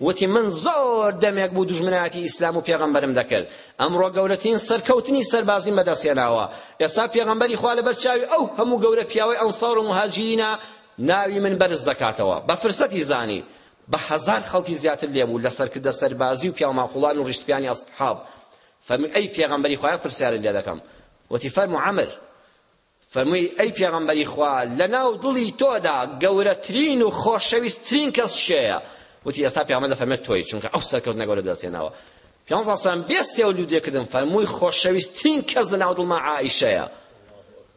وتی، من زۆر دەمێک بوو دوژمنایەتی ئیسلام و پێغەمبەرم دەکرد، ئەمڕۆ گەورەترین سەرکەوتنی سەربازیم بەدەستهێناوە، ئێستا پێغەمبەری خوا لەبەر چاوی ئەو هەموو گەورە پیاوەی ئەنسار و موهاجیرینە ناوی من بەرز دەکاتەوە، بە فرسەتی زانی بە هەزار خەڵکی زیاتر لێ بوو لە سەرکردە سەربازی و پیاوماقوڵان و ڕیشسپیانی ئەسحاب، فەرمووی ئەی پێغەمبەری خوا یەک پرسیارت لێ دەکەم، وتی، فەرموو عەمر، فەرمووی، ئەی پێغەمبەری خوا، لەناو دڵی تۆدا گەورەترین و خۆشەویستترین کەس کێیە؟ وتی، ئێستا پێغەمبەر دەفەرمێت تۆی، چونکە ئەو سەرکەوتنە گەورە بەدەستهێناوە. پێغەمبەر صلی الله بێ سێ و دوو دێکردن فەرمووی، خۆشەویستترین کەس لەناو دڵما عائیشەیە.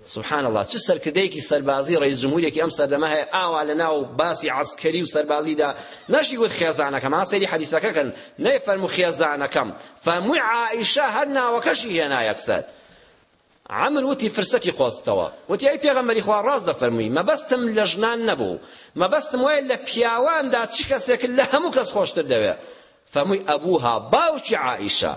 سبحان الله چ سەرکردەیەکی سەربازی ڕئیس جمهورێکی ئەم سەردەمە هەیە ئاوا لەناو باسی عسکەری و سەربازیدا نەشی وت خێزانەکەم ها سەیری حەدیسەکە کەن نەی فەرموو خێزانەکەم فەرمووی عائیشە هەر ناوەکەشی هێنا یەکسەر عەمر وتی فرسەتی قۆزتەوە وتی ئەی پێغەمبەری خوا ڕاست دەفەرمووی مەبەستم لە ژنان نەبوو مەبەستم وایە لە پیاواندا چ کەسێکت لە هەموو کەس خۆشتر دەوێ فەرمووی ئەبوها باوکی عائیشە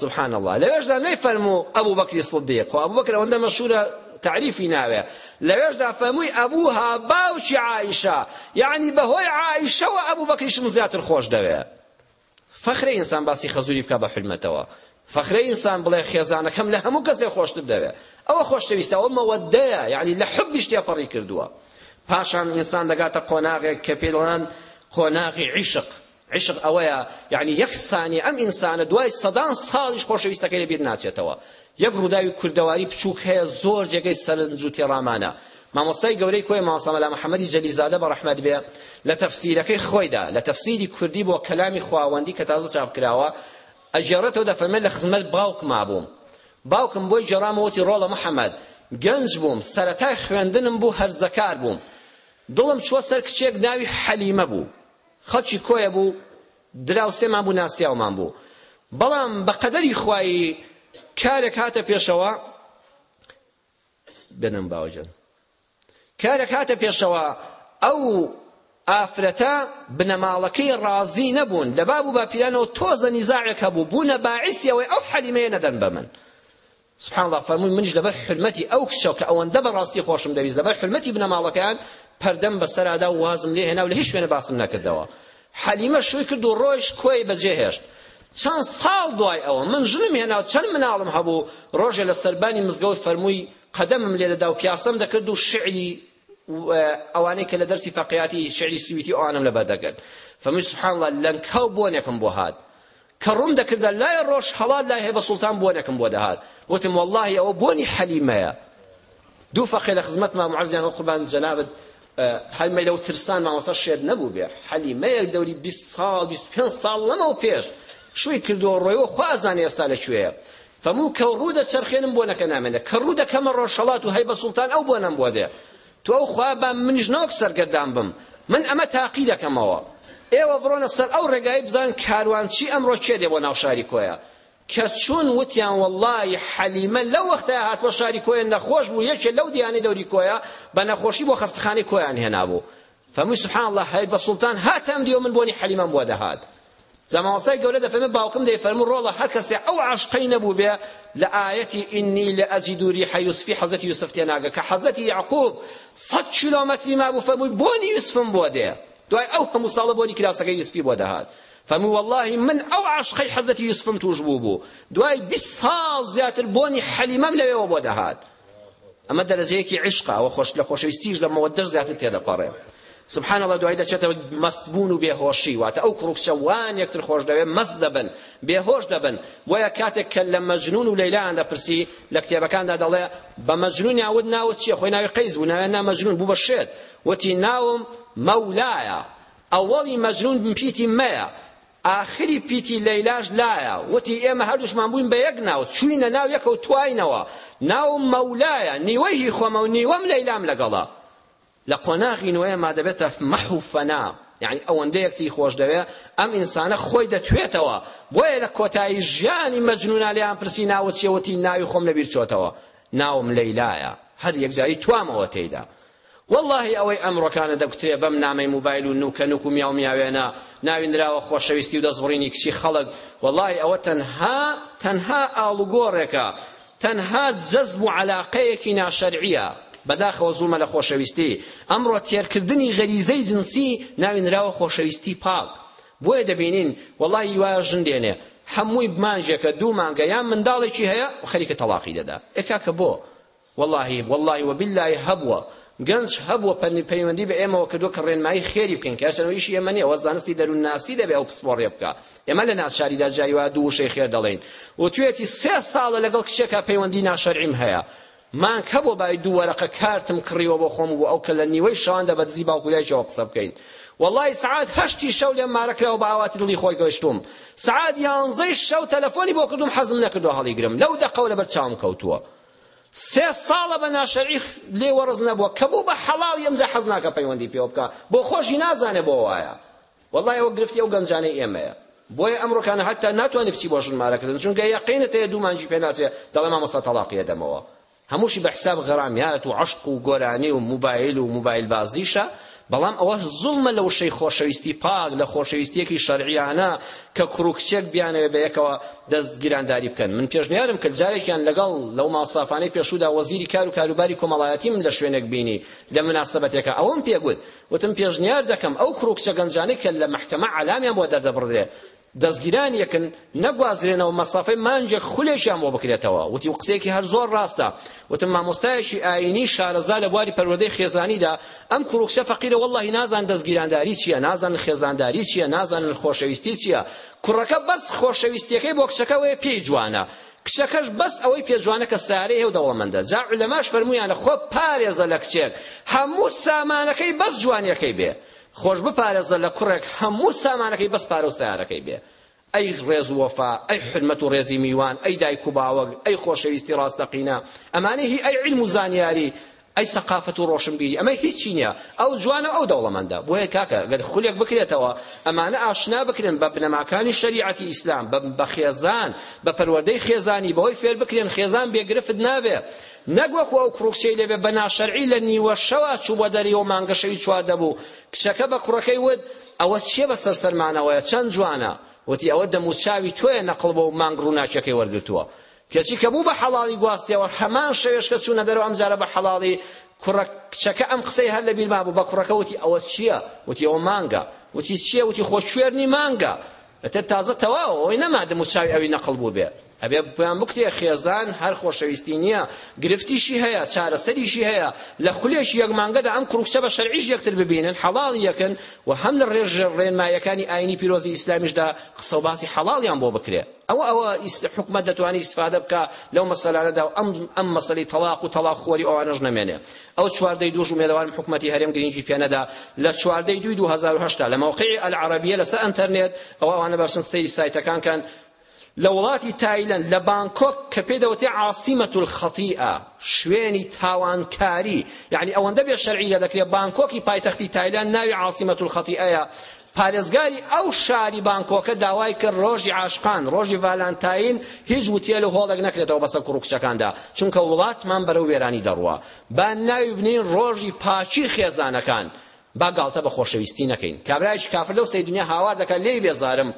سبحان الله لەوێشدا نەیفەرموو ئەبوو بەکری صدیق خۆ ئەبوو بەکر ئەوەندە مەشهورە تعریفی ناوێ لەوێشدا فەرمووی ئەبوها باوکی عائیشە یعنی بەهۆی عائیشەوە ئەبوو بەکریشم زیاتر خۆش دەوێ فەخرە ئینسان باسی خەزوری بکا بە حورمەتەوە. فەخرە ئینسان بڵێ خێزانەکەم لە هەموو کەسێ خۆشتر دەوێ. ئەوە خۆشەویستە ئەوە مەوەدەیە یانی لە حوبیش تێپەڕی کردووە. پاشان ئینسان دەگاتە قۆناغێک کە پێی دەڵێن قۆناغی عیشق. عیشق ئەوەیە یانی یەک سانیە ئەم ئینسانە دوای سەدان ساڵیش خۆشەویستەکەی لە بیر ناچێتەوە. یەک ڕووداوی کوردەواری بچووک هەیە زۆر جێگەی سەرنج و تێڕامانە، مامۆستای گەورەی کۆیە مامۆستا مەلا محەمەدی جەلیلزادە بەڕەحمەت بێ لە تەفسیرەکەی خۆیدا لە تەفسیری کوردی بۆ کەلامی خواوەندی کە تازە چاپ کراوە ئەگێڕێتەوە دەفەرمێت لە خزمەت باوکما بووم باوکم بۆی گەڕامەوە وتی ڕۆڵە محەمەد گەنج بووم سەرەتای خوێندنم بوو هەرزەکار بووم دڵم چووە سەر کچێک ناوی حەلیمە بوو خەڵکی کۆیە بوو دراوسێمان بوو ناسیاومان بوو بەڵام بە قەدەری خوایی کارێک هاتە پێشەوە بێنم باوجان کارێک هاتە پێشەوە ئەو ئافرەتە بنەماڵەکەی ڕازی نەبوون لە باب و باپیرانەوە تۆزە نیزاعێک هەبوو بوونە باعیسیەوەی ئەو حەلیمەیە نەدەن بە من سبحان اللە فەرمووی منیش لەبەر حورمەتی ئەو کچە کە ئەوەندە بەڕاستی خۆشم دەویست لەبەر حورمەتی بنەماڵەکەیان پەردەم بەسەرادا و وازم لێ هێنا و لە هیچ شوێنە باسم نەکردەوە حەلیمە شووی کرد و ڕۆیشت کۆی بەجێ هێشت چەند ساڵ دوای ئەوە من ژنم هێنا و چەند مناڵم هەبوو ڕۆژێ لە سەربانی مزگەوت فەرمووی قەدەمم لێ دەدا و پیاسەم دەکرد و شعری ئەوانەی کە لە دەرسی فەقیاتی شعری سویتی ئەوانم لەبەر دەگرت فەرمووی سبحان الله لەنکا و بۆنێکم بۆ هات کە ڕووم دەکردە لای ڕۆژ هەڵات لای هەیبە سوڵتان بۆنێکم بۆ دەهات وتم والله ئەوە بۆنی حەلیمەیە دوو فەقێ لە خزمەت مام عەرزیان و قوربان جەنابت حەلیمەی لەو ترسان مامۆستا شێت نەبوو بێ حەلیمەیەک دەوری 20 ساڵ 25 ساڵ لەمەو پێش شوی کردو ڕۆیەوە خوازانێ ئێستا لە کوێیە فەموو کە ڕوو دەچەرخێنم بۆنەکە نامێنێ کە ڕوو دەکەمە ڕۆژهەڵات و هەی بە سوڵتان ئەو بۆنەم بۆ دێ تو ئەو خوا با منیش ناوەک سەرگەردان بم من ئەمە تاقی دەکەمەوە ئێوە بڕۆنە سەر ئەو ڕێگای بزان کاروانچی ئەمڕۆ کێ دێ بۆ ناو شاری کۆیە کە چوون وتیان وەڵڵاهی حەلیمە لەو وەختەیە هاتووە شاری کۆیە نەخۆش بوو یەکێ لەو دیانەی دەوری کۆیە بە نەخۆشی بۆ خەستەخانەی کۆیان هێنابوو فەرمووی سبحان اللە هەی بە سوڵتان هات ئەم دیوە من بۆنی حەلیمەم بۆ دەهات جا مامۆستای گەورە دەفەرمێ باوکم دەیفەرموو ڕۆڵە هەر کەسێ ئەو عاشقەی نەبوو بێ لە ئایەتی ئینی لە ئەجید ریح یوسفی حەزەتی یوسف تێناگە کە حەزەتی یعقوب سەد کیلۆمەتری مابوو فەرمووی بۆنی یوسفم بۆ دێ دوای ئەو هەموو ساڵە بۆنی کراسەکەی یوسفی بۆ دەهات فەرموو والله من ئەو عاشقەی حەزەتی یوسفم توش بوو بوو دوای بیست ساڵ زیاتر بۆنی حەلیمەم لەوێوە بۆ دەهات ئەمە دەرەجەیەکی عشقە ئەوە خۆش لە خۆشەویستیش لە مەوەدەش زیاتر تێدەپەڕێ سبحان الله دوای دەچێتە مەست بوون و بێهۆشی واتە ئەو کوڕکچە وان یەکتر خۆش دەوێ مەست دەبن بێهۆش دەبن بۆیە کاتێک کە لە مەجنون و لەیلایان دەپرسی لە کتێبەکاندا دەڵێ بە مەجنون یاود ناوت چییە خۆی ناوی قەیز بوو ناوێن نا مەجنون بوو بە شێت وتی ناوم مەولایە ئەوەڵی مەجنون پیتی مەیە ئاخری پیتی لەیلاش لایە وتی ئێمە هەردووشمان بووین بە یەک ناو چووینە ناو یەکەو تواینەوە ناوم مەولایە نیوەی هی خۆمە و نیوەم لەیلام لەگەڵە لە قۆناغی نوێ ما دەبێتە مەح و فەنا یعنی ئەوەندە یەکتری خۆش دەوێ ئەم ئینسانە خۆی دەتوێتەوە بۆیە لە کۆتایی ژیانی مەجنونا لێیان پرسی ناوت چیە وتی ناوی خۆم لەبیر چۆتەوە ناوم لەیلایە هەر یەکجاری توامەوە تێیدا وەڵاهی ئەوەی ئەمڕۆکانە دەگوترێ بەم نامەی موبایل و نوکە نوک و میاو میاوێنە ناوی نراوە خۆشەویستی و دەستبڕینی کچی خەڵک وەڵاهی ئەوە تەنها تەنها ئاڵوگۆڕێکە تەنها جەزب و عەلاقەیەکی ناشەرعیە بەداخەوە زوڵمە لە خۆشەویستی ئەمڕۆ تێرکردنی غەریزەی جنسی ناوی نراوە خۆشەویستی پاک بۆیە دەبینین وەڵاهی وایە ژن دێنێ هەمووی مانگێکە دوو مانگە یان منداڵێکی هەیە و خەریکە تەڵاقی دەدا ئێ کاکە بۆ وەڵاهی وەڵاهی وەبیللەهی هەبووە گەنج هەبووە پەیوەندی بە ئێمەوە کردووە کە ڕێنمایی خێری بکەین کە هەرچەندە ئەوە ئیشی ئێمە نییە ئەوە زانستی دەروونناسی دەبێ ئەو پسپۆڕییە بکا ئێمە لە ناچاریدا جاری وایە دوو وشەی خێر دەڵێین وتوێتی سێ ساڵە لەگەڵ کچێکا پەیوەندی ناشەرعیم هەیە مانگ هەبوو بای دوو وەرەقە کارتم کڕیوە بۆ خۆم بۆ ئەو کە لە نیوەی شەواندا بە دزی باوکو دایکەوە قسە بکەین والله سعات هەشتی شەو لێم مارە کراوە بە ئاواتی دڵی خۆی گەشتوم سعات یانزەی شەو تەلەفۆنی بۆ کردوم حەزم نەکردو هەڵیگرم لەو دەقەوە لەبەر چاوم کەوتووە سێ ساڵە بە ناشەرعی لێ وەڕز نەبووە کە بوو بە حەڵاڵ یەمجا حەز ناکە پەیوەندی پێوە بکا بۆ خۆشی نازانێ بۆ وایە والله ئەوە گرفتی ئەو گەنجانەی ئێمەیە بۆیە ئەمڕۆکانە هەتا ناتوانێت بچی بۆ ژن مارەکردن چونکە یەقینت هەیە دوو مانگی پێ ناچێ دەڵێ مامۆستا تەڵاقیە دەمەوە هەمووشی بە حساب غەرامیات و عەشق و گۆرانی و موبایل و موبایل بازیشە بەڵام ئەوەش زوڵمە لە وشەی خۆشەویستی پاک، لە خۆشەویستییەکی شەرعییانە کە کوڕ و کچێک بیانەوێت بە یەکەوە دەست گیرانداری بکەن. من پێشنیارم کرد جارێکیان لەگەڵ لەو ماڵسافانەی پێشوودا وەزیری کار و کاروباری کۆمەڵایەتیم لە شوێنێک بینی لە مناسەبەتێکا ئەوەم پێ گوت، وتم پێشنیار دەکەم ئەو کوڕ و کچە گەنجانەی کە لە مەحکەمە عەلامیان بۆ دەردەبڕدرێت، دەزگیران یەکن نەگوازرێنەوە مەسافەی مانگێک خولێکیان بۆ بکرێتەوە وتی و قسەیەکی هەر زۆر ڕاستە وتم مامۆستایەکی ئاینی شارەزا لە بواری پەروەردەی خێزانیدا ئەم کوروکسە فەقیرە واللهی نازان دەزگیرانداری چییە نازان خێزانداری چییە نازان خۆشەویستی چییە کوڕەکە بەس خۆشەویستیەکەی بۆ کچەکە وەیە پێی جوانە کچەکەش بەس ئەوەی پێجوانە کە سارەی هێو دەوڵەمەندە جا علەماش فەرموویانە خۆ پارێزە لە کچێک هەموو سامانەکەی بەس جوانیەکەی بێ خۆش بپارێزە لە کوڕێک هەموو سامانەکەی بەس پارە و سەیارەکەی بێ ئەی ڕێز و وەفا ئەی حورمەت و ڕێزی میوان ئەی دایک و باوک ئەی خۆشەویستی ڕاستەقینە ئەمانەی هی ئەی علم و زانیاری ئەی سەقافەت و ڕۆشنبیری ئەمە هیچی نییە ئەو جوانە ئەو دەوڵەمەندە بۆیە کاکە گەر خولێک بکرێتەوە ئەمانە ئاشنا بکرێن بە بنەماکانی شەریعەتی ئیسلام بە خێزان بە پەروەردەی خێزانی بەوەی فێر بکرێن خێزان بێگرفت نابێ نەک وەکو ئەو کوڕوکچەی لێبێ بە ناشەرعی لە نیوە شەوا چوو بۆ دەریەوە مانگە شەوی چوار دەبوو کچەکە بە کوڕەکەی وت ئەوە چیە بە سەر سەرمانەوەیە چەند جوانە وتی ئەوە دەم و چاوی تۆیە نەقڵ بۆ و مانگ ڕووناکیەکەی وەرگرتووە کەچی کە بوو بە حەڵاڵی گواستیەوە هەمان شەوێش کە چوونە دەرەوە ئەمجارە بە حەڵاڵی کوڕە کچەکە ئەم قسەی هەر لە بیرما بوو بە کوڕەکە وتی ئەوە چییە وتی ئەوە مانگە وتی چییە وتی خۆ کوێرنی مانگە ئەتر تازە تەواوە ئەوەی نەما دەم و چاوی ئەوی نەقڵ بوو بێ ئەبێ پێیان بکوتێ خێزان هەر خۆشەویستی نییە گرفتیشی هەیە چارەسەریشی هەیە لە خولێکی یەک مانگەدا ئەم کوڕکچە بە شەرعیش یەکتر ببینن حەڵاڵ یەکن و هەم لە ڕێژ ڕێنمایەکانی ئاینی پیرۆزی ئیسلامیشدا قسە و باسی حەڵاڵیان بۆ بکرێ ئەوە ئەوە حکومەت دەتوانێت ئیسفادە بکە لەو مەسەلانەدا و ئەم ئەم مەسەلەی تەڵاق و تەڵاق خۆری ئەوانەش نەمێنێ ئەو چواردەی دووش ومێدەوارم حکومەتی هەرێم گرنگی پێنەدا لە چواردەی دووی 2010 لە مەوقعی ئەلعەرەبیە لەسەر ئەنتەرنێت ئەوە ئەوانە باشن سەیری سایتەکان کەن لە وڵاتی تایلەند لە بانکۆک کە پێی دەوتێ عاصمە الخطیئە شوێنی تاوانکاری یعنی ئەوەندە بێ شەرعی لە دەکرێت بانکۆکی پایتەختی تایلەند ناوی عاصمە الخطیئەیە پارێزگاری ئەو شاری بانکۆکە داوای کرد ڕۆژی عاشقان ڕۆژی ڤالانتاین هیچ وتێل و هۆڵێک نەکرێتەوە بەسە کوڕ و کچەکاندا چونکە وڵاتمان بەرەو وێرانی دەڕوا با ناوی بنین ڕۆژی پاچی خێزانەکان با گاڵتە بە خۆشەویستی نەکەین کابرایش کافر لەو سەی دنیا هاوار دەکات لێی بێزارم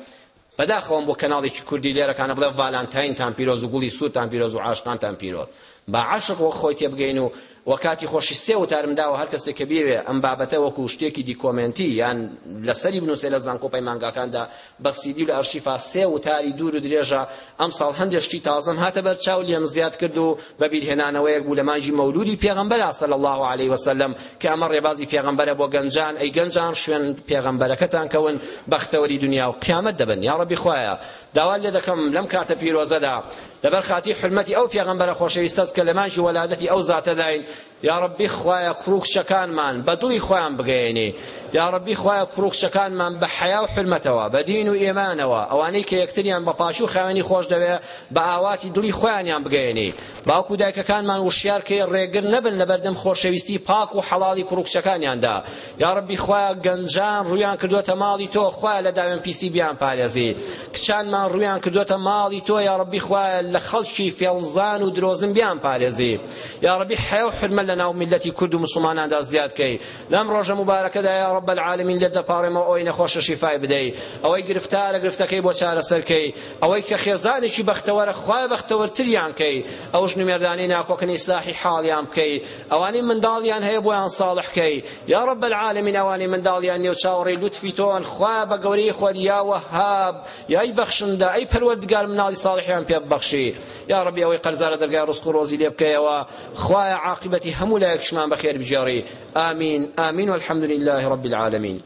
بەداخەوەم بۆ کەناڵێکی کوردی لێرەکانە بڵێ ڤالانتاینتان پیرۆز و گوڵی سوورتان پیرۆز و عاشقانتان پیرۆز با عاشق وەک خۆی تێبگەین و وە کاتی خۆشی سێ وتارم داوە هەر کەسێک کە بیەوێ ئەم بابەتە وەکو شتێکی دیکۆمێنتی یان لەسەری بنووسێ لە زانکۆ پەیمانگاکاندا بە سیدی و لە ئەرشیفا سێ وتاری دوور و درێژە ئەمساڵ هەندێک شتی تازەم هاتە بەر چاو لێم زیاد کرد و بە بیرهێنانەوەیەک بوو لە مانگی مەولوودی پێغەمبەرا صلی الله علیه وسلم کە ئەمە ڕێبازی پێغەمبەرە بۆ گەنجان ئەی گەنجان شوێن پێغەمبەرەکەتان کەون بەختەوەری دنیا و قیامەت دەبن یا ڕەبی خوایە داوا لێ دەکەم لەم کاتە پیرۆزەدا لەبەر خاتی حرمەتی ئەو پێغەمبەرە خۆشەویستەس کە لە مانگی وەلادەتی ئەو زاتەداین یا ڕەبی خوایە کوڕ و کچەکانمان بە دڵی خۆیان بگەیەنێ یا ڕەبی خوایە کوڕ و کچەکانمان بە حەیا و حرمەتەوە بە دین و ئێمانەوە ئەوانەی کە یەکتریان بە پاش و خاوێنی خۆش دەوێ بە ئاواتی دڵی خۆیانیان بگەیەنێ باوک و دایکەکانمان وشیار کەی ڕێگر نەبن لەبەردەم خۆشەویستی پاک و حەڵاڵی کوڕو کچەکانیاندا یاڕەبی خوایە گەنجان ڕویان کردوەتە ماڵی تۆ خوایە لە داوێن پیسی بیان پارێزی کچانمان ڕویان کردوەتە ماڵی تۆ یاڕەبی خوایە لە خەڵکی فێڵزان و درۆزن بیان پارێزی یاڕەبی حیا و حرمە لە ناو میلەتی کورد و مسلماناندا زیاد کەی لەم ڕۆژە مبارەکەدا یا رب العالمین لێت دەپاڕێمەوە ئەوەی نەخۆشە شیفای بدەی ئەوەی گرفتارە گرفتەکەی بۆ چارەسەر کەی ئەوەی کە خێزانێکی بەختەوەرە خوایە بەختەوەرتریان کەی، ئەو ژن و مێردانەی ناکۆکن ئیسلاحی حاڵیان بکەی، ئەوانەی منداڵیان هەیە بۆیان ساڵح کەی، یا رب العالمین ئەوانەی منداڵیان نیەو چاوەڕێی لوتفی تۆن خوایە بە گەورەی خۆت یا وەهاب یا ی بەخشندە، ئەی پەروەردگار مناڵی ساڵحیان پێ ببەخشی، یا ربی ئەوەی قەرزارە دەرگای رزق و رۆزی لێ بکەیەوە، خوایە عاقبەتی هەموو لایەکیشمان بەخێر بگێڕی، آمین آمین والحمدللە رب العالمین.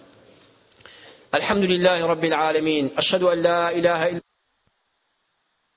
الحمد لله رب العالمين أشهد أن لا إله إلا